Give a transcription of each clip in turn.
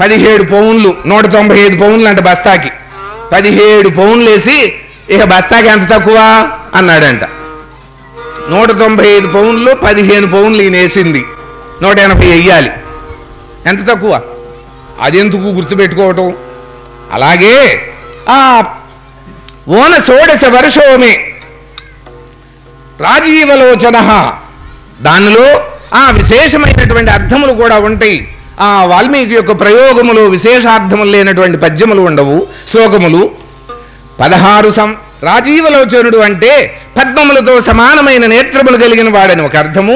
పదిహేడు పౌన్లు నూట తొంభై ఐదు పౌన్లు అంట బస్తాకి. పదిహేడు పౌన్లు వేసి ఇక బస్తాకి ఎంత తక్కువ? అన్నాడంట. నూట తొంభై ఐదు పౌన్లు పదిహేను పౌన్లు ఈయన వేసింది. నూట ఎనభై వెయ్యాలి. ఎంత తక్కువ? అదెందుకు గుర్తుపెట్టుకోవటం? అలాగే ఆ ఓన షోడశ వర్షోమే. రాజీవలోచన. దానిలో ఆ విశేషమైనటువంటి అర్థములు కూడా ఉంటాయి. ఆ వాల్మీకి యొక్క ప్రయోగములు విశేషార్థములు లేనటువంటి పద్యములు ఉండవు. శ్లోకములు పదహారు సం రాజీవలోచనుడు అంటే పద్మములతో సమానమైన నేత్రములు కలిగిన వాడని ఒక అర్థము.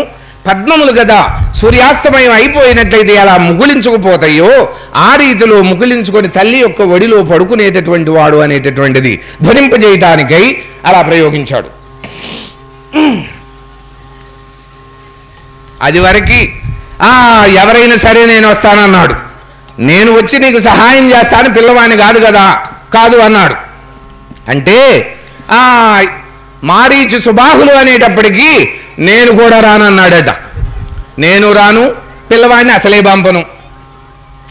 పద్మములు కదా సూర్యాస్తమయం అయిపోయినట్లయితే అలా ముగులించుకుపోతాయో ఆ రీతిలో ముగులించుకొని తల్లి యొక్క ఒడిలో పడుకునేటటువంటి వాడు అనేటటువంటిది ధ్వనింపజేయటానికై అలా ప్రయోగించాడు. అది వరకు ఎవరైనా సరే నేను వస్తానన్నాడు. నేను వచ్చి నీకు సహాయం చేస్తాను పిల్లవాడిని కాదు కదా కాదు అన్నాడు. అంటే ఆ మారీచి సుబాహులు అనేటప్పటికీ నేను కూడా రానన్నాడట. నేను రాను పిల్లవాడిని అసలే పంపను.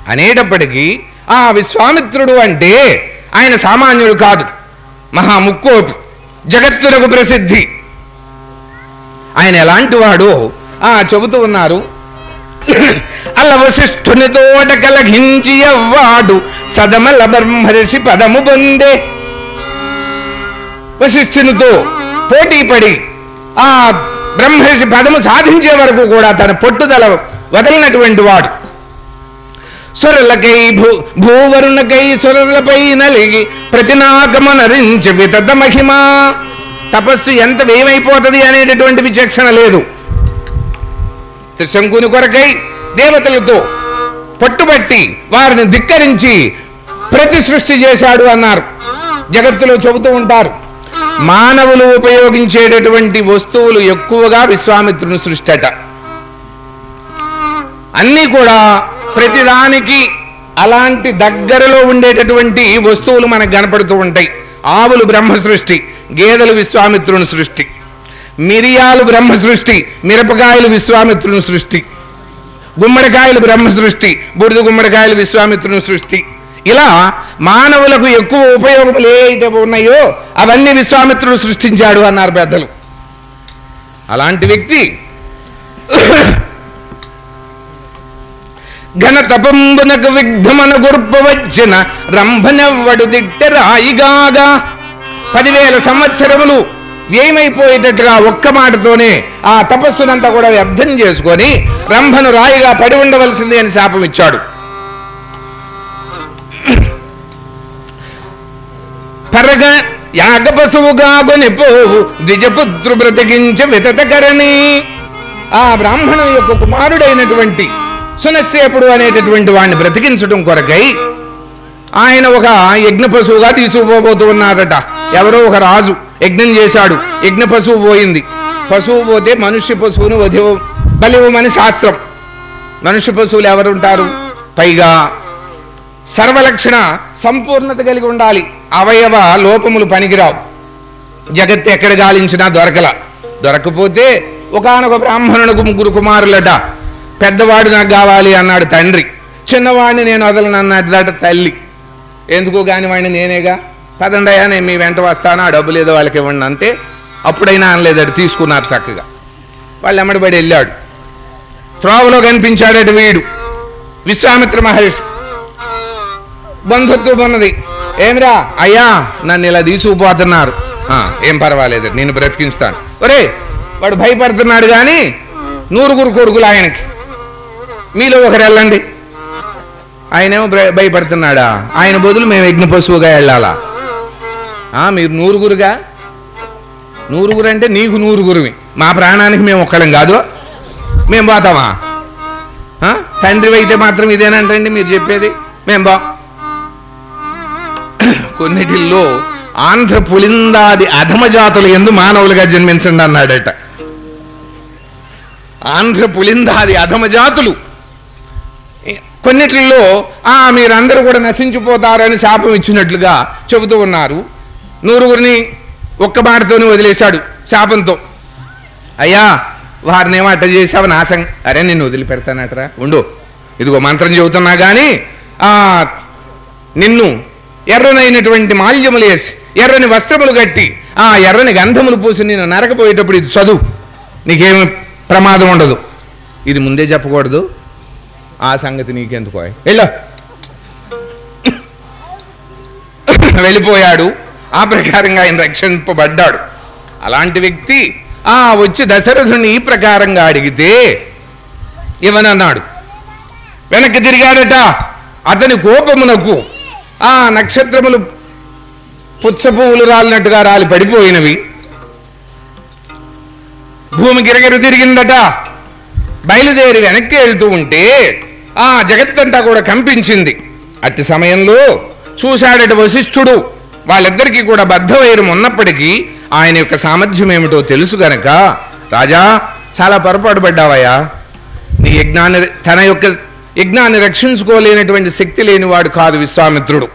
అనేటప్పటికీ ఆ విశ్వామిత్రుడు అంటే ఆయన సామాన్యుడు కాదు మహా ముక్కోపి జగత్తునకు ప్రసిద్ధి. ఆయన ఎలాంటి వాడు ఆ చెబుతూ ఉన్నారు అల్ల తోట కలఘించి అవ్వాడు సదమల బ్రహ్మర్షి పదము పొందే. వశిష్ఠునితో పోటీ పడి ఆ బ్రహ్మర్షి పదము సాధించే వరకు కూడా తన పొట్టుదల వదలినటువంటి వాడు. సురలకై భూ భూవరుణకై సురలపై నలిగి ప్రతినాకమనరించి వితత మహిమా. తపస్సు ఎంత వేమైపోతుంది అనేటటువంటి విచక్షణ లేదు. త్రిశంకుని కొరకై దేవతలతో పట్టుబట్టి వారిని ధిక్కరించి ప్రతి సృష్టి చేశాడు అన్నారు. జగత్తులో చెబుతూ ఉంటారు. మానవులు ఉపయోగించేటటువంటి వస్తువులు ఎక్కువగా విశ్వామిత్రుని సృష్టి అట అన్నీ కూడా ప్రతిదానికి అలాంటి దగ్గరలో ఉండేటటువంటి వస్తువులు మనకు కనపడుతూ ఉంటాయి. ఆవులు బ్రహ్మ సృష్టి గేదెలు విశ్వామిత్రుని సృష్టి. మిరియాలు బ్రహ్మ సృష్టి మిరపకాయలు విశ్వామిత్రుని సృష్టి. గుమ్మడికాయలు బ్రహ్మ సృష్టి బుడిద గుమ్మడికాయలు విశ్వామిత్రుని సృష్టి. ఇలా మానవులకు ఎక్కువ ఉపయోగములు ఏవైతే ఉన్నాయో అవన్నీ విశ్వామిత్రుడు సృష్టించాడు అన్నారు పెద్దలు. అలాంటి వ్యక్తి ఘన తపంబునకు విఘ్నమన గుర్ప వచ్చిన రంభనవ్వడు దిట్ట రాయిగాగా. పదివేల సంవత్సరములు వ్యయమైపోయేటట్టుగా ఒక్క మాటతోనే ఆ తపస్సునంతా కూడా వ్యర్థం చేసుకొని రంభను రాయిగా పడి ఉండవలసింది అని శాపం ఇచ్చాడు పరగ యాగ పశువుగా కొనిపోవు ద్విజపుత్రు బ్రతికించి వితతకరణి. ఆ బ్రాహ్మణు యొక్క కుమారుడైనటువంటి సునశ్చేపుడు అనేటటువంటి వాడిని బ్రతికించడం కొరకై ఆయన ఒక యజ్ఞ పశువుగా తీసుకుపోబోతూ ఉన్నారట ఎవరో ఒక రాజు. యజ్ఞం చేశాడు. యజ్ఞ పశువు పోయింది. పశువు పోతే మనుష్య పశువును వధివ బలివమని శాస్త్రం. మనుష్య పశువులు ఎవరుంటారు? పైగా సర్వలక్షణ సంపూర్ణత కలిగి ఉండాలి. అవయవ లోపములు పనికిరావు. జగత్తు ఎక్కడ గాలించినా దొరకల. దొరకపోతే ఒకానొక బ్రాహ్మణునికి ముగ్గురు కుమారులట. పెద్దవాడు నాకు కావాలి అన్నాడు తండ్రి. చిన్నవాడిని నేను వదలను తల్లి. ఎందుకు కాని వాడిని నేనేగా? పదండయా నేను మీ వెంట వస్తాను ఆ డబ్బులు ఏదో వాళ్ళకి ఇవ్వండి అంతే. అప్పుడైనా అనలేదట తీసుకున్నారు చక్కగా. వాళ్ళు ఎమ్మడిబడి వెళ్ళాడు. త్రోవలో కనిపించాడట వీడు విశ్వామిత్ర మహర్షి. బంధుత్వం ఉన్నది. ఏమిరా? అయ్యా నన్ను ఇలా తీసుకుపోతున్నారు. "ఆ, ఏం పర్వాలేదు నేను బ్రతికిస్తాను ఒరే వాడు భయపడుతున్నాడు కానీ నూరుగురు కొడుకులు ఆయనకి. మీలో ఒకరు వెళ్ళండి. ఆయనేమో భయ- భయపడుతున్నాడా? ఆయన బదులు మేము యజ్ఞ పశువుగా వెళ్ళాలా? మీరు నూరుగురుగా? నూరుగురు అంటే నీకు నూరుగురువి. మా ప్రాణానికి మేము ఒక్కడం కాదు. మేము పోతామా? తండ్రి అయితే మాత్రం ఇదేనంటండి మీరు చెప్పేది. మేము బా కొన్నిటిల్లో ఆంధ్ర పులిందాది అధమజాతులు ఎందు మానవులుగా జన్మించండి అన్నాడట. ఆంధ్ర పులిందాది అధమజాతులు కొన్నిటిల్లో ఆ మీరందరూ కూడా నశించిపోతారని శాపం ఇచ్చినట్లుగా చెబుతూ ఉన్నారు. నూరుగురిని ఒక్క మాటతోనే వదిలేశాడు శాపంతో. అయ్యా వారిని అట్ట చేసావు నాశం. అరే నిన్ను వదిలిపెడతానట్రా. ఉండు. ఇదిగో మంత్రం చెబుతున్నా కానీ ఆ నిన్ను ఎర్రనైనటువంటి మాల్యములు వేసి ఎర్రని వస్త్రములు కట్టి ఆ ఎర్రని గంధములు పూసి నేను నరకపోయేటప్పుడు ఇది చదువు. నీకేమి ప్రమాదం ఉండదు. ఇది ముందే చెప్పకూడదు. ఆ సంగతి నీకెందుకో? వెళ్ళా. వెళ్ళిపోయాడు. ఆ ప్రకారంగా ఆయన రక్షింపబడ్డాడు. అలాంటి వ్యక్తి ఆ వచ్చి దశరథుని ఈ ప్రకారంగా అడిగితే ఇవనన్నాడు వెనక్కి తిరిగాడట. అతని కోపమునకు ఆ నక్షత్రములు పుచ్చ పువ్వులు రాలినట్టుగా రాలి పడిపోయినవి. భూమి గిరగిర తిరిగిందట. బయలుదేరి వెనక్కి వెళ్తూ ఉంటే ఆ జగత్తంతా కూడా కంపించింది. అట్టి సమయంలో చూశాడట వశిష్ఠుడు. వాళ్ళిద్దరికీ కూడా బద్ధవైరం ఉన్నప్పటికీ ఆయన యొక్క సామర్థ్యం ఏమిటో తెలుసు గనక రాజా చాలా పొరపాటు పడ్డావయ్యా. నీ యజ్ఞాన్ని తన యొక్క యజ్ఞాన్ని రక్షించుకోలేనటువంటి శక్తి లేనివాడు కాదు విశ్వామిత్రుడు.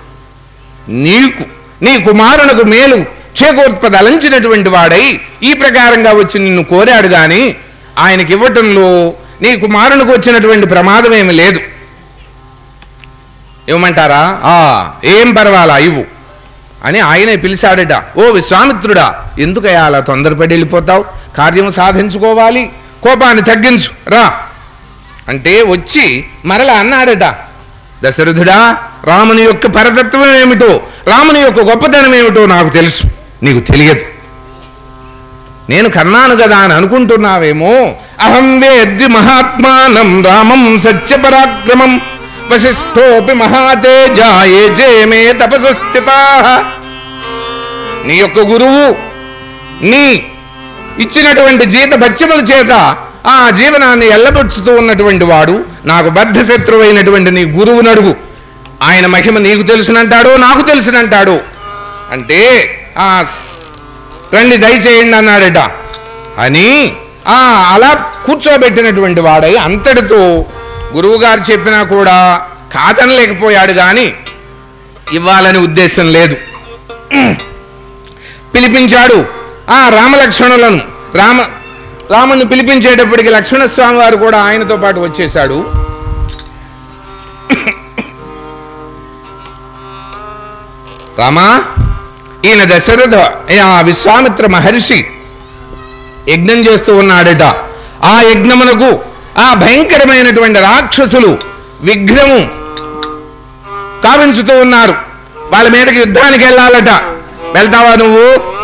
నీకు నీ కుమారునకు మేలు చేకూర్పదలంచినటువంటి వాడై ఈ ప్రకారంగా వచ్చి నిన్ను కోరాడు గాని ఆయనకి ఇవ్వటంలో నీ కుమారునికి వచ్చినటువంటి ప్రమాదం ఏమి లేదు. ఇవ్వమంటారా ఆ ఏం పర్వాలా ఇవ్వు. అని ఆయనే పిలిచాడట ఓ విశ్వామిత్రుడా ఎందుకయ్యా అలా తొందరపడి వెళ్ళిపోతావు? కార్యం సాధించుకోవాలి కోపాన్ని తగ్గించు రా. అంటే వచ్చి మరలా అన్నాడట దశరథుడా రాముని యొక్క పరతత్వం ఏమిటో రాముని యొక్క గొప్పతనం ఏమిటో నాకు తెలుసు నీకు తెలియదు. నేను కన్నాను కదా అని అనుకుంటున్నావేమో అహం వేద్ది మహాత్మానం రామం సత్యపరాక్రమం వశిష్ఠోపి మహాతేజాయే మే తపసస్థితా. నీ యొక్క గురువు నీ ఇచ్చినటువంటి జీత భత్యముల చేత ఆ జీవనాన్ని ఎల్లబుచ్చుతూ ఉన్నటువంటి వాడు నాకు బద్ధశత్రువైనటువంటి నీ గురువు నడుగు. ఆయన మహిమ నీకు తెలుసునంటాడు నాకు తెలుసునంటాడు. అంటే ఆ రండి దయచేయండి అన్నాడట. అని ఆ అలా కూర్చోబెట్టినటువంటి వాడై అంతటితో గురువుగారు చెప్పినా కూడా కాదనలేకపోయాడు కానీ ఇవ్వాలని ఉద్దేశం లేదు. పిలిపించాడు ఆ రామలక్ష్మణులను. రామ రాముని పిలిపించేటప్పటికి లక్ష్మణస్వామి వారు కూడా ఆయనతో పాటు వచ్చేశాడు. రామా ఈయన దశరథ ఆ విశ్వామిత్ర మహర్షి యజ్ఞం చేస్తూ ఉన్నాడట. ఆ యజ్ఞమునకు ఆ భయంకరమైనటువంటి రాక్షసులు విఘ్నము కావించుతూ ఉన్నారు. వాళ్ళ మీదకి యుద్ధానికి వెళ్ళాలట. వెళ్తావా నువ్వు?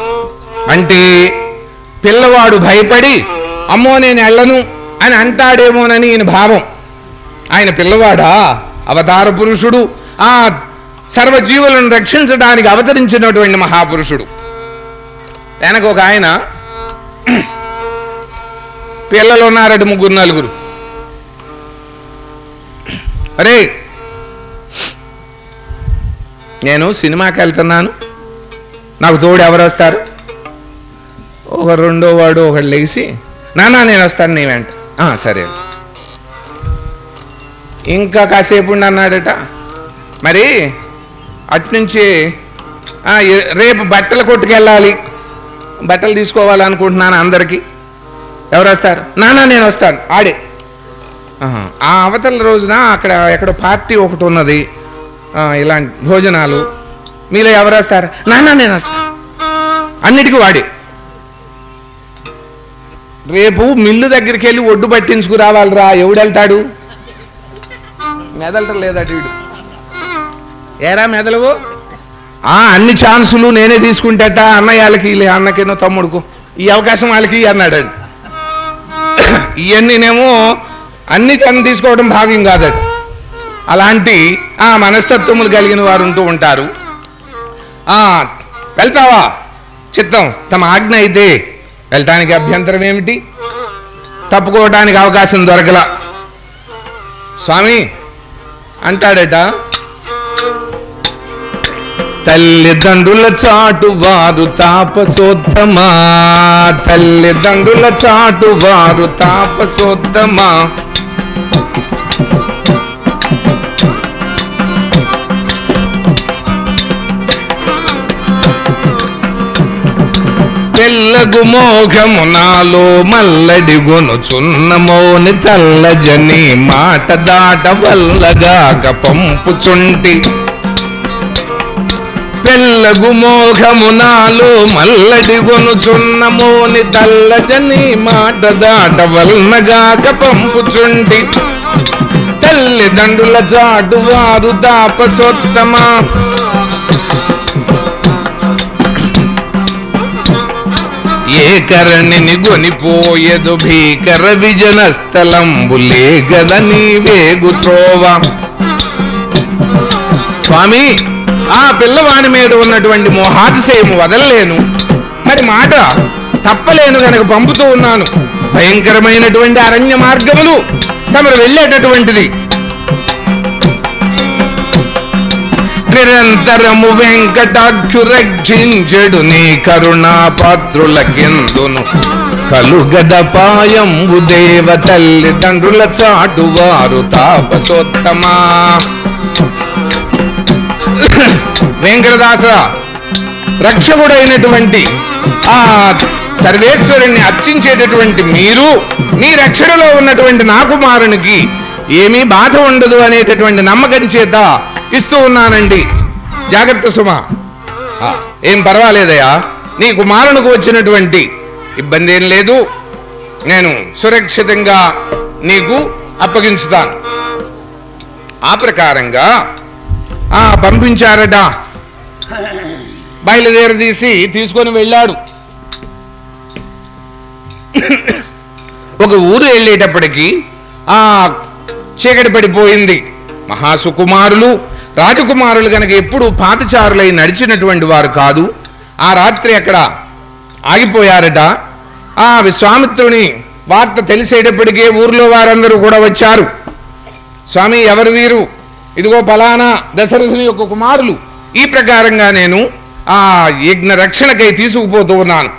అంటే పిల్లవాడు భయపడి అమ్మో నేను వెళ్ళను అని అంటాడేమోనని ఈయన భావం. ఆయన పిల్లవాడా? అవతార పురుషుడు. ఆ సర్వజీవులను రక్షించడానికి అవతరించినటువంటి మహాపురుషుడు. వెనక ఒక ఆయన. పిల్లలు ఉన్నారట ముగ్గురు నలుగురు. అరే! నేను సినిమాకి వెళ్తున్నాను. నాకు తోడు ఎవరు వస్తారు? ఒక రెండో వాడు ఒకడు లేచి నానా నేను వస్తాను నీ వెంట. సరే. ఇంకా కాసేపు ఉండన్నాడట మరి అట్నుంచి రేపు బట్టలు కొట్టుకెళ్ళాలి. బట్టలు తీసుకోవాలనుకుంటున్నాను అందరికీ. ఎవరు వస్తారు? నానా నేను వస్తాను. ఆడే. ఆ అవతల రోజున అక్కడ ఎక్కడో పార్టీ ఒకటి ఉన్నది. ఇలాంటి భోజనాలు. మీలో ఎవరు వస్తారు నాన్న నేను వస్తాను అన్నిటికీ వాడి. రేపు మిల్లు దగ్గరికి వెళ్ళి ఒడ్డు పట్టించుకు రావాలిరా ఎవడెళ్తాడు మెదలటం లేదట వీడు ఏరా మెదలవు? ఆ అన్ని ఛాన్సులు నేనే తీసుకుంటే అన్నయ్య వాళ్ళకి లే అన్నకేనో తమ్ముడుకు. ఈ అవకాశం వాళ్ళకి అన్నాడు ఇవన్నీనేమో అన్ని తను తీసుకోవడం భావ్యం కాదు అలాంటి ఆ మనస్తత్వములు కలిగిన వారు ఉంటూ ఉంటారు. ఆ వెళ్తావా? చిత్తం తమ ఆజ్ఞ అయితే వెళ్ళటానికి అభ్యంతరం ఏమిటి? తప్పుకోవడానికి అవకాశం దొరకల. స్వామి అంటాడట తల్లిదండ్రుల చాటు వారు తాపసోత్తమా తల్లిదండ్రుల చాటు వారు తాపసోత్తమా పిల్ల తెల్లగు మోఘము నాలో మల్లడి గొనుచున్న గొనుచున్నమోని తల్లజని మాట దాట వల్లగాక పంపుచుంటి. పెళ్ళగు మోఘము నాలో మల్లడి గొనుచున్న మోని తల్లజని మాట దాట వల్లగాక పంపుచుంటి. తల్లిదండ్రుల జాడు వారు దాపసోత్తమా? ఏ కరణిని గొనిపోయదు భీకర విజన స్థలంబు లేగద నీవేగు త్రోవ స్వామి ఆ పిల్లవాని మీద ఉన్నటువంటి మోహాతిశయము వదలలేను. మరి మాట తప్పలేను గనక పంపుతూ ఉన్నాను. భయంకరమైనటువంటి అరణ్య మార్గములు తమరు వెళ్ళేటటువంటిది. నిరంతరము వెంకటాక్షు రక్షించెడు నీ కరుణా పాత్రులకెందును కలుగదపాయంబు దేవ తల్లిదండ్రుల చాటువారు తాపసోత్తమా? వెంకటదాస రక్షకుడైనటువంటి ఆ సర్వేశ్వరుణ్ణి అర్చించేటటువంటి మీరు మీ రక్షణలో ఉన్నటువంటి నా కుమారునికి ఏమీ బాధ ఉండదు అనేటటువంటి నమ్మకం చేత ఇస్తూ ఉన్నానండి. జాగ్రత్త సుమా. ఏం పర్వాలేదయ్యా. నీ కుమారునికి వచ్చినటువంటి ఇబ్బంది ఏం లేదు. నేను సురక్షితంగా నీకు అప్పగించుతాను. ఆ ప్రకారంగా ఆ పంపించారట. బయలుదేరదీసి తీసుకొని వెళ్ళాడు. ఒక ఊరు వెళ్ళేటప్పటికి ఆ చీకటి పడిపోయింది. మహాసుకుమారులు రాజకుమారులు గనక ఎప్పుడు పాతచారులై నడిచినటువంటి వారు కాదు. ఆ రాత్రి అక్కడ ఆగిపోయారట. ఆ విశ్వామిత్రుని వార్త తెలిసేటప్పటికే ఊర్లో వారందరూ కూడా వచ్చారు. స్వామి ఎవరు వీరు? ఇదిగో ఫలానా దశరథుని యొక్క కుమారులు. ఈ ప్రకారంగా నేను ఆ యజ్ఞ రక్షణకై తీసుకుపోతూ ఉన్నాను.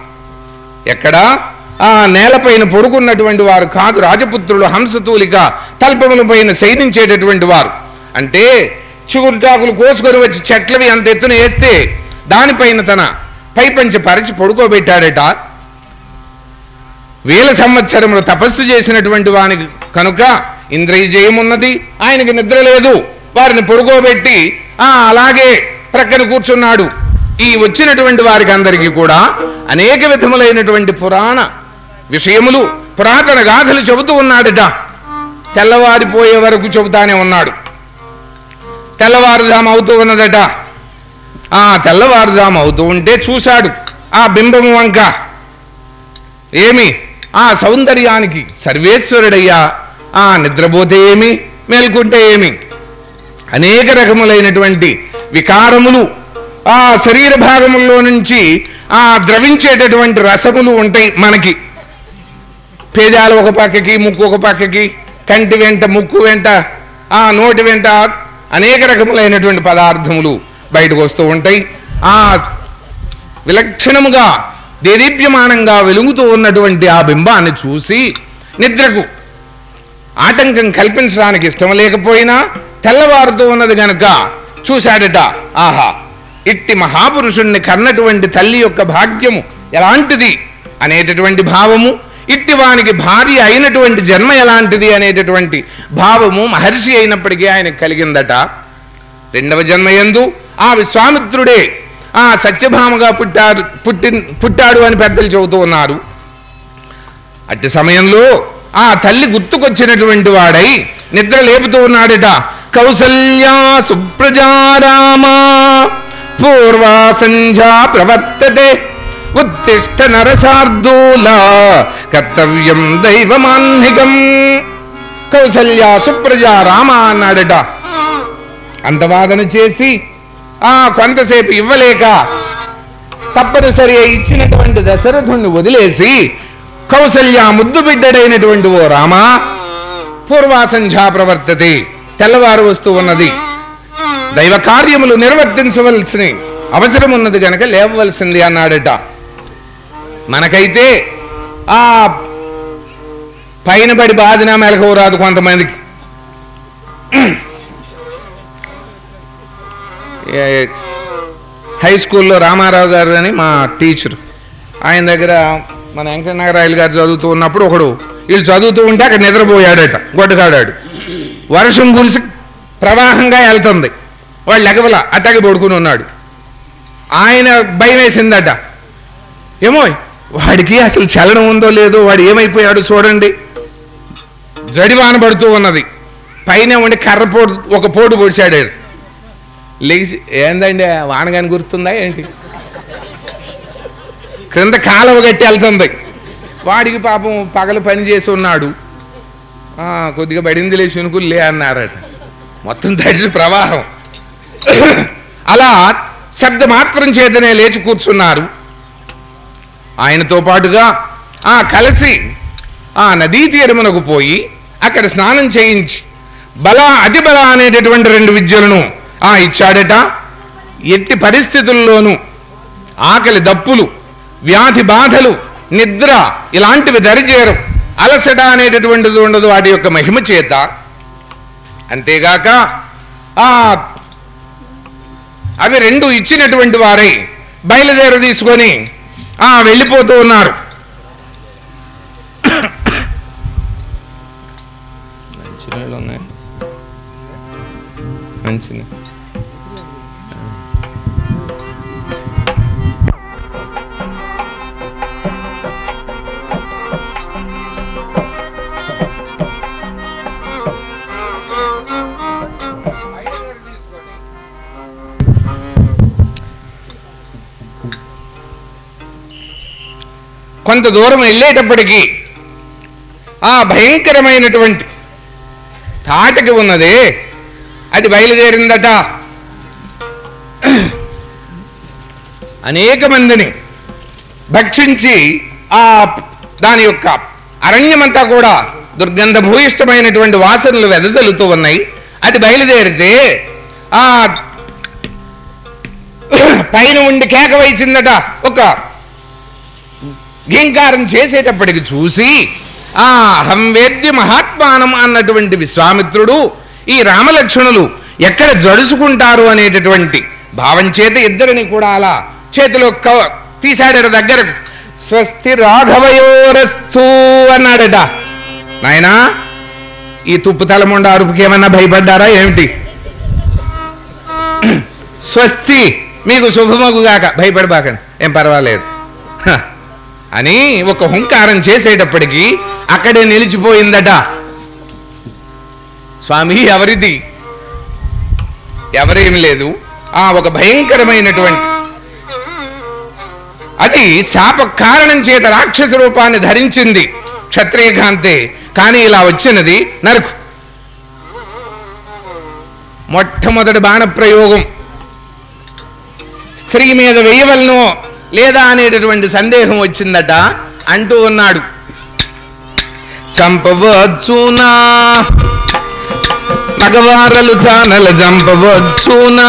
ఎక్కడ? ఆ నేలపైన పొడుకున్నటువంటి వారు కాదు రాజపుత్రులు హంసతూలిక తల్పములపైన శయనించేటటువంటి వారు. అంటే చిగురుటాకులు కోసుకొని వచ్చి చెట్లవి అంత ఎత్తున వేస్తే దానిపైన తన పైపంచి పరిచి పడుకోబెట్టాడట. వేల సంవత్సరములు తపస్సు చేసినటువంటి వానికి కనుక ఇంద్రియజయమున్నది ఆయనకి నిద్ర లేదు. వారిని పొడుకోబెట్టి ఆ అలాగే ప్రక్కన కూర్చున్నాడు. ఈ వచ్చినటువంటి వారికి అందరికీ కూడా అనేక విధములైనటువంటి పురాణ విషయములు పురాతన గాథలు చెబుతూ ఉన్నాడట. తెల్లవారిపోయే వరకు చెబుతానే ఉన్నాడు. తెల్లవారుజాము అవుతూ ఉన్నదట. ఆ తెల్లవారుజాము అవుతూ ఉంటే చూశాడు ఆ బింబము వంక. ఏమి? ఆ సౌందర్యానికి సర్వేశ్వరుడయ్యా ఆ నిద్రపోతే ఏమి? మేల్కుంటే ఏమి? అనేక రకములైనటువంటి వికారములు ఆ శరీర భాగముల్లో నుంచి ఆ ద్రవించేటటువంటి రసములు ఉంటాయి మనకి. పేదాలు ఒక పక్కకి ముక్కు ఒక పక్కకి కంటి వెంట ముక్కు వెంట ఆ నోటి వెంట అనేక రకములైనటువంటి పదార్థములు బయటకు వస్తూ ఉంటాయి. ఆ విలక్షణముగా దేదీప్యమానంగా వెలుగుతూ ఉన్నటువంటి ఆ బింబాన్ని చూసి నిద్రకు ఆటంకం కల్పించడానికి ఇష్టం లేకపోయినా తెల్లవారుతూ ఉన్నది గనక చూశాడట. ఆహా! ఇట్టి మహాపురుషుణ్ణి కన్నటువంటి తల్లి యొక్క భాగ్యము ఎలాంటిది అనేటటువంటి భావము ఇట్టి వానికి భార్య అయినటువంటి జన్మ ఎలాంటిది అనేటటువంటి భావము మహర్షి అయినప్పటికీ ఆయనకు కలిగిందట. రెండవ జన్మ యందు ఆ విశ్వామిత్రుడే ఆ సత్యభామగా పుట్టారు పుట్టి పుట్టాడు అని పెద్దలు చెబుతూ ఉన్నారు. అట్టి సమయంలో ఆ తల్లి గుర్తుకొచ్చినటువంటి వాడై నిద్ర లేపుతూ ఉన్నాడట. కౌసల్యా సుప్రజారామా పూర్వా సంధ్యా ప్రవర్తతే. ఉత్తిష్ట నరసార్దూల కర్తవ్యం దైవమాన్నికం కౌసల్య సుప్రజ రామ అన్నాడట అంతవాదన చేసి ఆ కొంతసేపు ఇవ్వలేక తప్పనిసరి ఇచ్చినటువంటి దశరథుణ్ణి వదిలేసి కౌసల్య ముద్దు బిడ్డడైనటువంటి ఓ రామా పూర్వాసంధ్యా ప్రవర్తతి తెల్లవారు వస్తూ ఉన్నది. దైవ కార్యములు నిర్వర్తించవలసిన అవసరం ఉన్నది గనక లేవవలసింది అన్నాడట. మనకైతే ఆ పైన పడి బాధిన మెలకువ రాదు కొంతమందికి. హై స్కూల్లో రామారావు గారు అని మా టీచర్. ఆయన దగ్గర మన వెంకటనాగరాయలు గారు చదువుతూ ఉన్నప్పుడు ఒకడు వీళ్ళు చదువుతూ ఉంటే అక్కడ నిద్రపోయాడట గొడ్డగాడాడు వర్షం కురిసి ప్రవాహంగా వెళ్తుంది. వాడు లెగవల అట్టగి పడుకుని ఉన్నాడు. ఆయన భయం వేసిందట. ఏమో వాడికి అసలు చలనం ఉందో లేదో వాడు ఏమైపోయాడు చూడండి. జడివాన పడుతూ ఉన్నది. పైన ఉండి కర్ర పోటు ఒక పోటు పొడిచాడు లేచి ఏందండి వానగాని గుర్తుందా ఏంటి? క్రింద కాలువ గట్టి వెళ్తుంది. వాడికి పాపం పగలు పని చేసి ఉన్నాడు. ఆ, కొద్దిగా బడింది లే శునుకులు లే అన్నారట. మొత్తం తడిచిన ప్రవాహం. అలా శబ్ద మాత్రం చేతనే లేచి కూర్చున్నారు. ఆయనతో పాటుగా ఆ కలిసి ఆ నదీ తీరమునకు పోయి అక్కడ స్నానం చేయించి బల అతి బల అనేటటువంటి రెండు విద్యలను ఆ ఇచ్చాడట. ఎట్టి పరిస్థితుల్లోనూ ఆకలి దప్పులు వ్యాధి బాధలు నిద్ర ఇలాంటివి దరిచేరు. అలసట అనేటటువంటిది ఉండదు వాటి యొక్క మహిమ చేత. అంతేగాక ఆ అవి రెండు ఇచ్చినటువంటి వారై బయలుదేర తీసుకొని వెళ్ళిపోతూ ఉన్నారు. కొంత దూరం వెళ్ళేటప్పటికీ ఆ భయంకరమైనటువంటి తాటకి ఉన్నది. అది బయలుదేరిందట. అనేక మందిని భక్షించి ఆ దాని యొక్క అరణ్యమంతా కూడా దుర్గంధ భూయిష్టమైనటువంటి వాసనలు వెదజల్లుతూ ఉన్నాయి. అది బయలుదేరితే ఆ పైన ఉండి కేక వేసిందట ఒక ఘీంకారం చేసేటప్పటికి చూసి ఆ అహం వేద్య మహాత్మానం అన్నటువంటి విశ్వామిత్రుడు ఈ రామలక్ష్మణులు ఎక్కడ జడుసుకుంటారు అనేటటువంటి భావం చేత ఇద్దరిని కూడా అలా చేతిలో కవ- తీశాడట దగ్గర. స్వస్తి రాఘవయోరస్తు అన్నాడట. నాయనా ఈ తుప్పు తలముండ అరుపుకి ఏమన్నా భయపడ్డారా? ఏమిటి? స్వస్తి మీకు శుభమగుగాక. భయపడబాకండి. ఏం పర్వాలేదు. హ. అని ఒక హుంకారం చేసేటప్పటికి అక్కడే నిలిచిపోయిందట. స్వామి ఎవరిది? ఎవరేం లేదు. ఆ ఒక భయంకరమైనటువంటి అది శాప కారణం చేత రాక్షస రూపాన్ని ధరించింది క్షత్రియకాంతే. కానీ ఇలా వచ్చినది నరకు. మొట్టమొదటి బాణప్రయోగం. స్త్రీ మీద వేయవలను. లేదా అనేటటువంటి సందేహం వచ్చిందట అంటూ ఉన్నాడు. చంపవచ్చునా? మగవారలు చానల చంపవచ్చునా?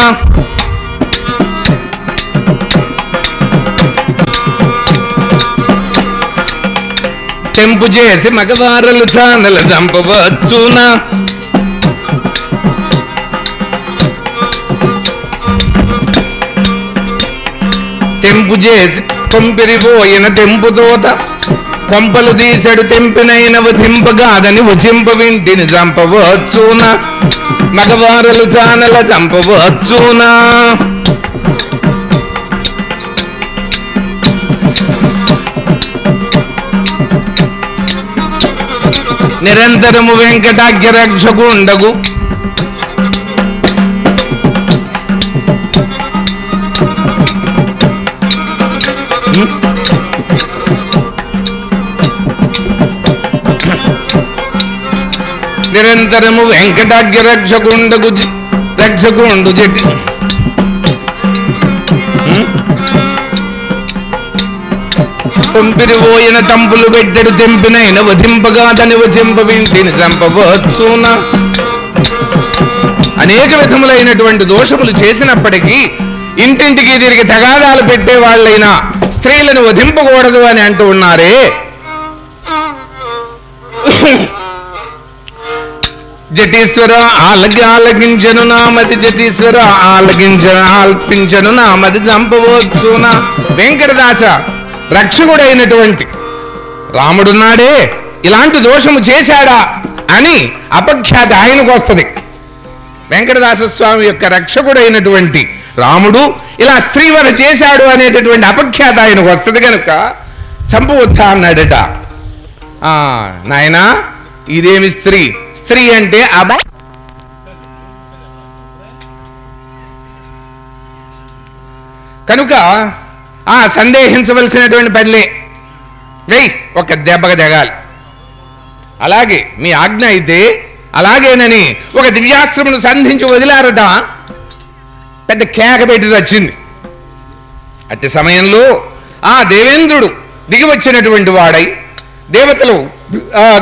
తెంపు చేసి మగవారలు చానల చంపవచ్చునా? తెంపు చేసి కొంపిరిపోయిన తెంపుతోత కొంపలు తీశాడు తెంపినైన వధింపగాదని ఉచింప వింటిని చంపవచ్చునా. మగవారలు చానల చంపవచ్చునా. నిరంతరము వెంకటాగ్య రక్షకుండగు నిరంతరము వెంకటాగ్య రక్షకుండకు రక్షకుండు జటి పంపిరిపోయిన తంపులు పెట్టెడు తెంపినైన వధింపగా తని వచింప వింటిని చంపవచ్చునా. అనేక విధములైనటువంటి దోషములు చేసినప్పటికీ ఇంటింటికి తిరిగి తగాదాలు పెట్టే వాళ్ళైనా స్త్రీలను వధింపకూడదు అని అంటూ ఉన్నారే. జటీశ్వర ఆలకి ఆలకించను నామది జటీశ్వర ఆలకించను ఆల్పించను నామతి చంపవచ్చు నా వెంకటదాస రక్షకుడైనటువంటి రాముడున్నాడే ఇలాంటి దోషము చేశాడా అని అపఖ్యాతి ఆయనకు వస్తుంది. వెంకటదాస స్వామి యొక్క రక్షకుడైనటువంటి రాముడు ఇలా స్త్రీవన చేశాడు అనేటటువంటి అపఖ్యాత ఆయనకు వస్తుంది కనుక చంపవచ్చా అన్నాడట. ఆ నాయనా ఇదేమి స్త్రీ? స్త్రీ అంటే అబ కనుక ఆ సందేహించవలసినటువంటి పనిలే. వెయ్యి ఒక దెబ్బగా దిగాలి. అలాగే మీ ఆజ్ఞ అయితే అలాగేనని ఒక దివ్యాస్త్రమును సంధించి వదిలారట. పెద్ద కేక పెట్టి వచ్చింది. అట్టి సమయంలో ఆ దేవేంద్రుడు దిగి వచ్చినటువంటి వాడై దేవతలు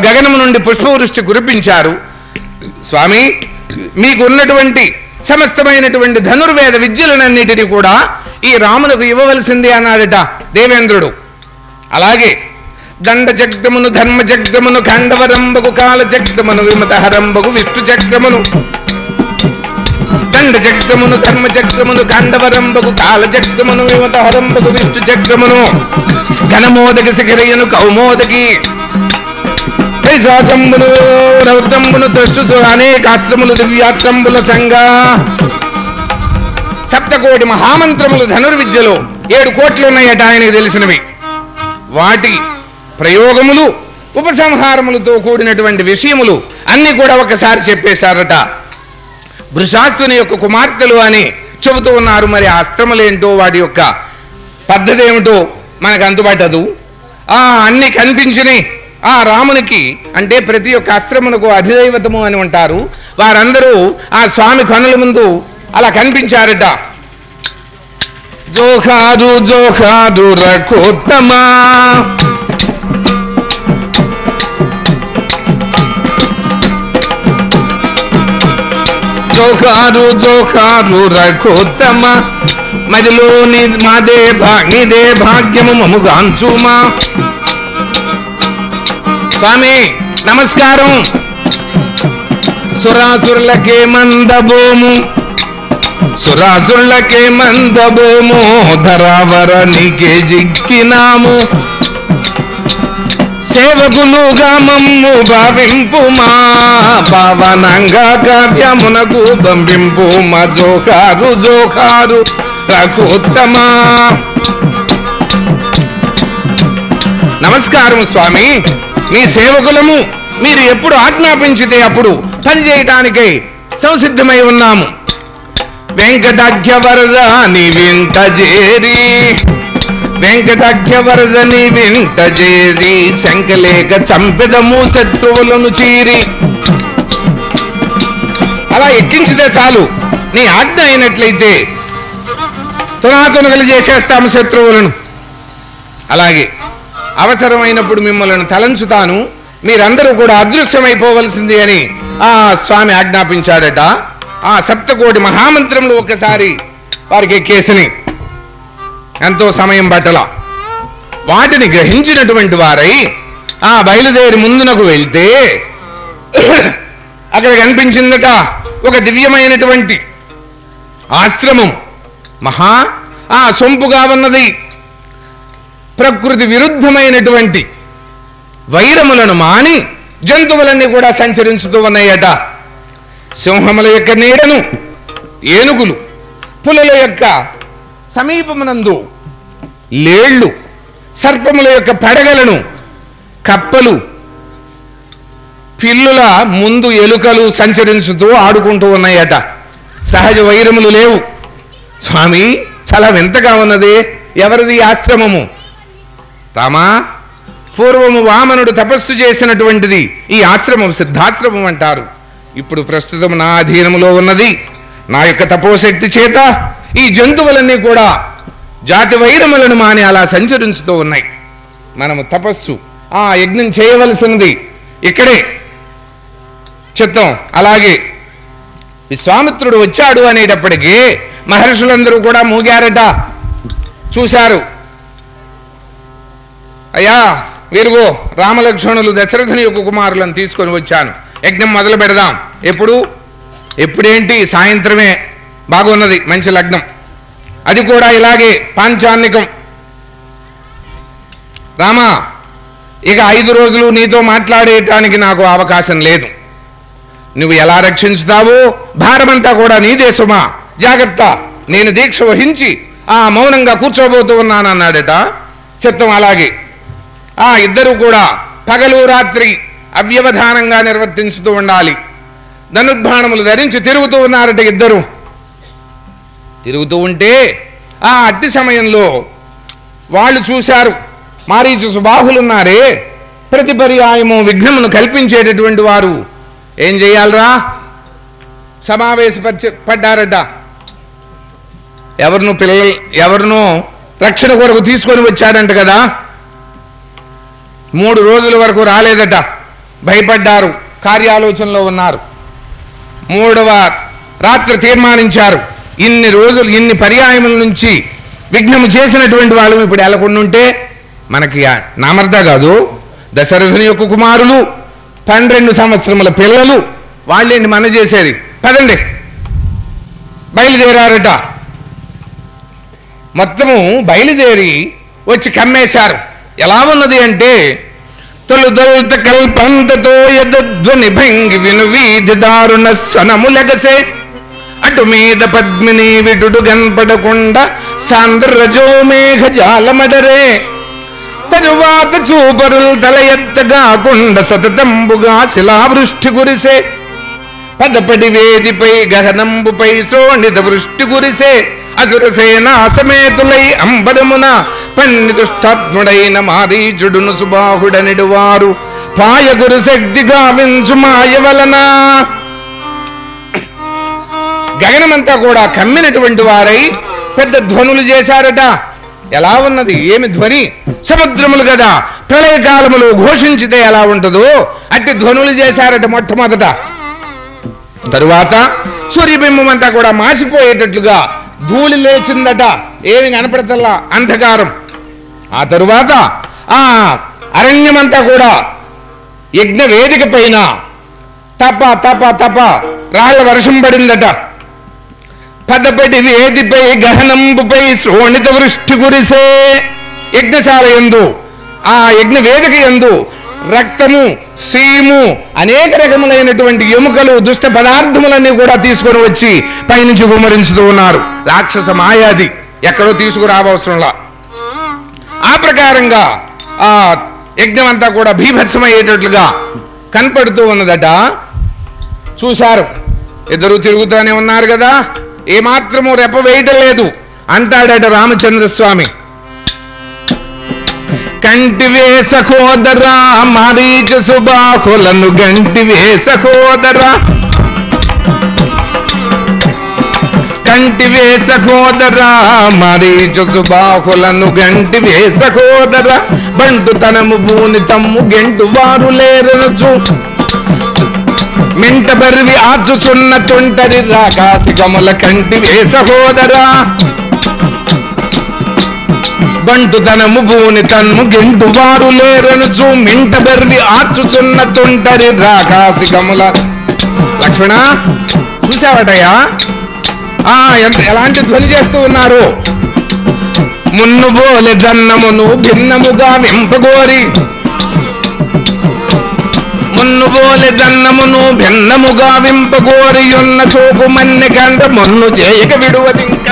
గగనము నుండి పుష్పవృష్టి కురిపించారు. స్వామి మీకు ఉన్నటువంటి సమస్తమైనటువంటి ధనుర్వేద విద్యలనన్నిటినీ కూడా ఈ రాములకు ఇవ్వవలసింది అన్నాడట దేవేంద్రుడు. అలాగే దండ జగ్దమును ధర్మ జగ్దమును ఖండవరంబకు కాల జగ్దమును విమతహరంబకు విష్ణు జగ్దమును. దండ జగ్దమును ధర్మ జగ్దమును ఖండవరంబకు కాల జగ్దమును విమతహరంబకు విష్ణు జగ్దమును. ఘనమోదకి శిఖరయ్యను కౌమోదకి పైశాచంబులు రౌద్రంబును త్రష్టు అనేకాస్త్రములు దివ్యాత్రంబుల సంగా సప్తకోటి మహామంత్రములు ధనుర్విద్యలో ఏడు కోట్లు ఉన్నాయట ఆయనకు తెలిసినవి. వాటి ప్రయోగములు ఉపసంహారములతో కూడినటువంటి విషయములు అన్ని కూడా ఒకసారి చెప్పేశారట. వృషాశ్వని యొక్క కుమార్తెలు అని చెబుతూ ఉన్నారు. మరి అస్త్రములేంటో వాటి యొక్క పద్ధతి ఏమిటో మనకు అందుబాటదు ఆ అన్ని కనిపించినాయి. ఆ రామునికి అంటే ప్రతి ఒక్క అస్త్రమునకు అధిదైవతము అని ఉంటారు. వారందరూ ఆ స్వామి కనుల ముందు అలా కనిపించారట. జోహారు జోహారు రఘోత్తమా. జోహారు జోహారు రఘోత్తమ. మదిలోని మాదే భా నీదే భాగ్యము మముగాంచుమా. స్వామి నమస్కారం. సురాసురులకే మందభూము సురాసురులకే మందభూము ధరావర నీకే జిక్కినాము. సేవకులుగా మమ్ము భావింపుమా భావనంగా కావ్యమునకు పంపింపు మా జోకారు జోకారు రఘుత్తమా. నమస్కారం స్వామి. మీ సేవకులము మీరు ఎప్పుడు ఆజ్ఞాపించితే అప్పుడు పనిచేయటానికై సంసిద్ధమై ఉన్నాము. వెంకటాఖ్య వరద నీ చేరి వెంకటాఖ్య వరదని వింత చేరి శంకలేక చంపెదము శత్రువులను చీరి. అలా ఎక్కించితే చాలు నీ ఆజ్ఞ అయినట్లయితే తునాతునగలు చేసేస్తాము శత్రువులను. అలాగే అవసరమైనప్పుడు మిమ్మల్ని తలంచుతాను. మీరందరూ కూడా అదృశ్యమైపోవలసింది అని ఆ స్వామి ఆజ్ఞాపించాడట. ఆ సప్తకోటి మహామంత్రములు ఒక్కసారి వారికి ఎక్కేసిని ఎంతో సమయం పట్టల. వాటిని గ్రహించినటువంటి వారై ఆ బయలుదేరి ముందునకు వెళ్తే అక్కడ కనిపించిందట ఒక దివ్యమైనటువంటి ఆశ్రమం. మహా ఆ సొంపుగా ఉన్నది. ప్రకృతి విరుద్ధమైనటువంటి వైరములను మాని జంతువులన్నీ కూడా సంచరించుతూ ఉన్నాయట. సింహముల యొక్క నీడను ఏనుగులు పులుల యొక్క సమీపమునందు లేళ్ళు సర్పముల యొక్క పడగలను కప్పలు పిల్లుల ముందు ఎలుకలు సంచరించుతూ ఆడుకుంటూ ఉన్నాయట. సహజ వైరములు లేవు. స్వామి చాలా వింతగా ఉన్నది? ఎవరిది ఆశ్రమము? రామా పూర్వము వామనుడు తపస్సు చేసినటువంటిది ఈ ఆశ్రమం సిద్ధాశ్రమం అంటారు. ఇప్పుడు ప్రస్తుతం నా అధీనములో ఉన్నది. నా యొక్క తపోశక్తి చేత ఈ జంతువులన్నీ కూడా జాతి వైరములను మాని అలా సంచరించుతూ ఉన్నాయి. మనము తపస్సు ఆ యజ్ఞం చేయవలసినది ఇక్కడే. చిత్తం అలాగే విశ్వామిత్రుడు వచ్చాడు అనేటప్పటికీ మహర్షులందరూ కూడా మూగారట. చూశారు. అయ్యా వీరుగో రామలక్ష్మణులు దశరథుని యొక్క కుమారులను తీసుకొని వచ్చాను. యజ్ఞం మొదలు పెడదాం. ఎప్పుడు? ఎప్పుడేంటి? సాయంత్రమే. బాగున్నది మంచి లగ్నం. అది కూడా ఇలాగే పాంచాన్నికం. రామా ఇక ఐదు రోజులు నీతో మాట్లాడేయటానికి నాకు అవకాశం లేదు. నువ్వు ఎలా రక్షించుతావో? భారమంతా కూడా నీ దేశమా జాగ్రత్త నేను దీక్ష వహించి ఆ మౌనంగా కూర్చోబోతూ ఉన్నానన్నాడట. చెత్తం చిత్తం అలాగే. ఆ ఇద్దరు కూడా పగలు రాత్రి అవ్యవధానంగా నిర్వర్తించుతూ ఉండాలి. ధనుర్బాణములు ధరించి తిరుగుతూ ఉన్నారట ఇద్దరు. తిరుగుతూ ఉంటే ఆ అట్టి సమయంలో వాళ్ళు చూశారు మారీచు సుబాహులున్నారే ప్రతి పర్యాయము విఘ్నమును కల్పించేటటువంటి వారు. ఏం చేయాలరా? సమావేశపరిచ పడ్డారట. ఎవరిను పిల్లలు ఎవరినో రక్షణ కొరకు తీసుకొని వచ్చారంట కదా? మూడు రోజుల వరకు రాలేదట. భయపడ్డారు. కార్యాలోచనలో ఉన్నారు. మూడవ రాత్రి తీర్మానించారు. ఇన్ని రోజులు ఇన్ని పర్యాయముల నుంచి విఘ్నము చేసినటువంటి వాళ్ళు ఇప్పుడు ఎలాకొండుంటే మనకి నామర్ద కాదు. దశరథుని యొక్క కుమారులు పన్నెండు సంవత్సరముల పిల్లలు వాళ్ళేంటి మన చేసేది? పదండి. బయలుదేరారట. మొత్తము బయలుదేరి వచ్చి కమ్మేశారు. ఎలా ఉన్నది అంటే తొలుదొల్త కల్పంతతో యధ్వని భంగి విను వీధి దారుణ స్వనములగసే. అటు మీద పద్మిని విటుడు గన్పడకుండా సాంద్రజో మేఘ జాలమడరే తరువాత చూపరులు తల ఎత్తగాకుండా సతతంబుగా శిలావృష్టి కురిసే పదపడి వేదిపై గహనంబుపై శోణిత వృష్టి కురిసే అసురసేనా సమేతులై అంబరమున పన్నిదుష్టాత్ముడైన మారీచుడును సుబాహుడనిడు వారు పాయగురు శక్తి గావించు మాయ వలన. గగనమంతా కూడా కమ్మినటువంటి వారై పెద్ద ధ్వనులు చేశారట. ఎలా ఉన్నది? ఏమి ధ్వని? సముద్రములు కదా. ప్రళయకాలములు ఘోషించితే ఎలా ఉంటుందో అట్టి ధ్వనులు చేశారట మొట్టమొదట. తరువాత సూర్యబింబం అంతా కూడా మాసిపోయేటట్లుగా ధూళి లేచిందట. ఏమి కనపడతల్లా? అంధకారం. ఆ తరువాత ఆ అరణ్యమంతా కూడా యజ్ఞ వేదిక పైన తప తప తప రాళ్ళ వర్షం పడిందట. పదపటి వేదిపై గహనంబుపై శ్రోణిత వృష్టి కురిసే యజ్ఞశాల ఎందు ఆ యజ్ఞ వేదిక ఎందు రక్తము సీము అనేక రకములైనటువంటి ఎముకలు దుష్ట పదార్థములన్నీ కూడా తీసుకొని వచ్చి పైనుంచి గుమరించుతూ ఉన్నారు. రాక్షస మాయాది ఎక్కడో తీసుకురావసరంలా ఆ ప్రకారంగా ఆ యజ్ఞం అంతా కూడా భీభత్సమయ్యేటట్లుగా కనపడుతూ ఉన్నదట. చూశారు. ఇద్దరు తిరుగుతూనే ఉన్నారు కదా. ఏమాత్రము రెప్ప వేయటం లేదు అంటాడట రామచంద్రస్వామి. కంటివే వేసకోదరా మారీచ సుబాహులను గంటివే వేసకోదరా కంటివే సహోదరా మరీచు సుబాహులను గంటివే సహోదర బంటు తనము భూని తమ్ము గెంటు వారు లేరనచు. మింట బరివి ఆచుచున్న తుంటరి రాకాసికముల కంటివే సహోదరా బంటు తనము భూని తన్ము గెంటు వారు లేరనుచు. మింట బెర్రి ఆచుచున్న తుంటరి రాకాసికముల లక్ష్మణ చూసావటయ్యా ఎలాంటి ధ్వని చేస్తూ ఉన్నారు? మున్ను బోలె జన్నమును భిన్నముగా వింపగోరి. మున్ను బోలె జన్నమును భిన్నముగా వింపగోరి ఉన్న చూపు మన్నె కంట మొన్ను చేయక విడువదింక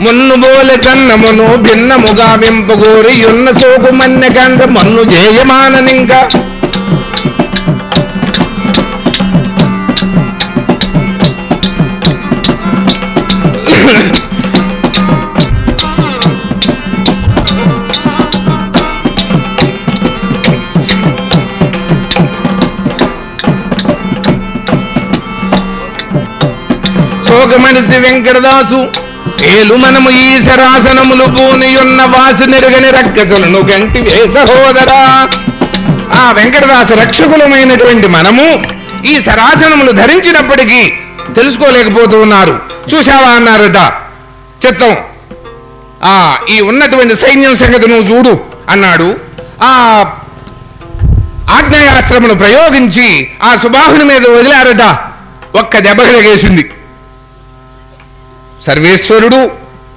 మున్ను బోలె జన్నమును భిన్నముగా వింపగోరి ఉన్న సోకు మన్నె కంట మన్ను చేయమాననింకా. శోకమనిసి వెంకటదాసు. ఏలు మనము ఈ శరాసనములు పూనియున్న వాసి నెరుగని రక్కసులను గంటి వే సహోదరా. ఆ వెంకటదాస రక్షకులమైనటువంటి మనము ఈ శరాసనములు ధరించినప్పటికీ తెలుసుకోలేకపోతూ ఉన్నారు. చూశావా అన్నారట చిత్తం. ఆ ఈ ఉన్నటువంటి సైన్యం సంగతి నువ్వు చూడు అన్నాడు. ఆ ఆగ్నేయాస్త్రమును ప్రయోగించి ఆ సుబాహుని మీద వదిలారట. ఒక్క దెబ్బ కలిగేసింది. సర్వేశ్వరుడు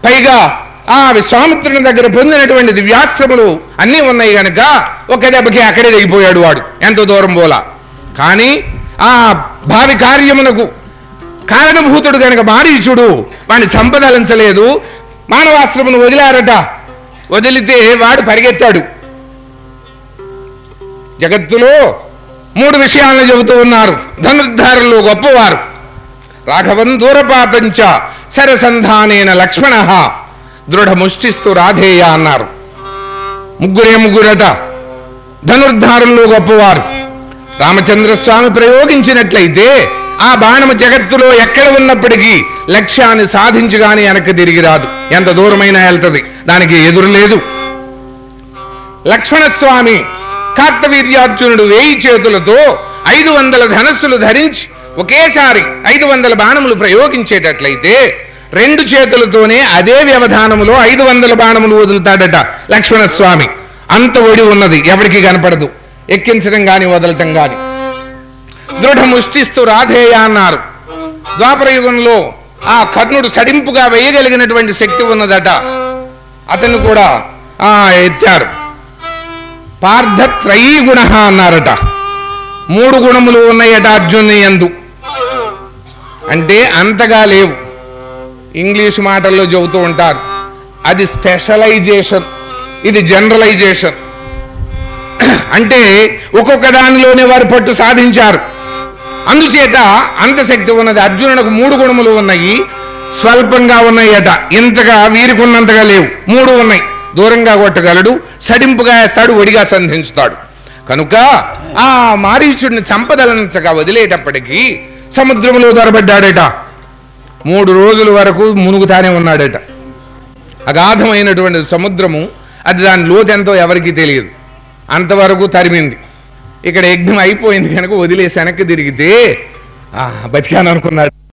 పైగా ఆ విశ్వామిత్రుని దగ్గర పొందినటువంటి దివ్యాస్త్రములు అన్నీ ఉన్నాయి కనుక ఒక దెబ్బకి అక్కడే దిగిపోయాడు వాడు. ఎంతో దూరం పోలా. కానీ ఆ భావి కార్యమునకు కారణభూతుడు కనుక మారీచుడు వాడిని సంపదలించలేదు మానవాస్త్రమును వదిలారట. వదిలితే వాడు పరిగెత్తాడు. జగత్తులో మూడు విషయాలను చెబుతూ ఉన్నారు. ధనుర్ధారులు గొప్పవారు. రాఘవం దూరపాతంచ సరసంధానేన లక్ష్మణ. దృఢముష్టిస్తూ రాధేయ అన్నారు. ముగ్గురే ముగ్గురట. ధనుర్ధారుల్లో గొప్పవారు. రామచంద్రస్వామి ప్రయోగించినట్లయితే ఆ బాణము జగత్తులో ఎక్కడ ఉన్నప్పటికీ లక్ష్యాన్ని సాధించిగాని వెనక్కి తిరిగి రాదు. ఎంత దూరమైనా వెళ్తుంది. దానికి ఎదురు లేదు. లక్ష్మణస్వామి కార్తవీర్యార్జునుడు వేయి చేతులతో ఐదు వందల ధనస్సులు ధరించి ఒకేసారి ఐదు వందల బాణములు ప్రయోగించేటట్లయితే రెండు చేతులతోనే అదే వ్యవధానములో ఐదు వందల బాణములు వదులుతాడట లక్ష్మణస్వామి. అంత ఒడి ఉన్నది ఎవరికి కనపడదు. ఎక్కించడం గాని వదలటం గాని. దృఢముష్టిస్తూ రాధేయ అన్నారు. ద్వాపర యుగంలో ఆ కర్ణుడు సడింపుగా వేయగలిగినటువంటి శక్తి ఉన్నదట. అతను కూడా ఆ ఎత్తారు. పార్థత్రయీ గుణ అన్నారట. మూడు గుణములు ఉన్నాయట అర్జునుని యందు. అంటే అంతగా లేవు. ఇంగ్లీష్ మాటల్లో చెబుతూ ఉంటారు అది స్పెషలైజేషన్ ఇది జనరలైజేషన్. అంటే ఒక్కొక్క దానిలోనే వారు పట్టు సాధించారు. అందుచేత అంత శక్తి ఉన్నది అర్జునుడికి మూడు గుణములు ఉన్నాయి స్వల్పంగా ఉన్నాయట. ఇంతగా వీరికున్నంతగా లేవు మూడు ఉన్నాయి. దూరంగా కొట్టగలడు సడింపుగా వేస్తాడు ఒడిగా సంధించుతాడు. కనుక ఆ మారీచుడిని సంపదలంచగా వదిలేటప్పటికీ సముద్రంలో దొరబడ్డాడట మూడు రోజుల వరకు మునుగుతానే ఉన్నాడట. అగాధమైనటువంటి సముద్రము అది దాని లోతెంతో ఎవరికీ తెలియదు. అంతవరకు తరిమింది. ఇక్కడ యజ్ఞం అయిపోయింది కనుక వదిలేసి వెనక్కి తిరిగితే బతికాను అనుకున్నాడు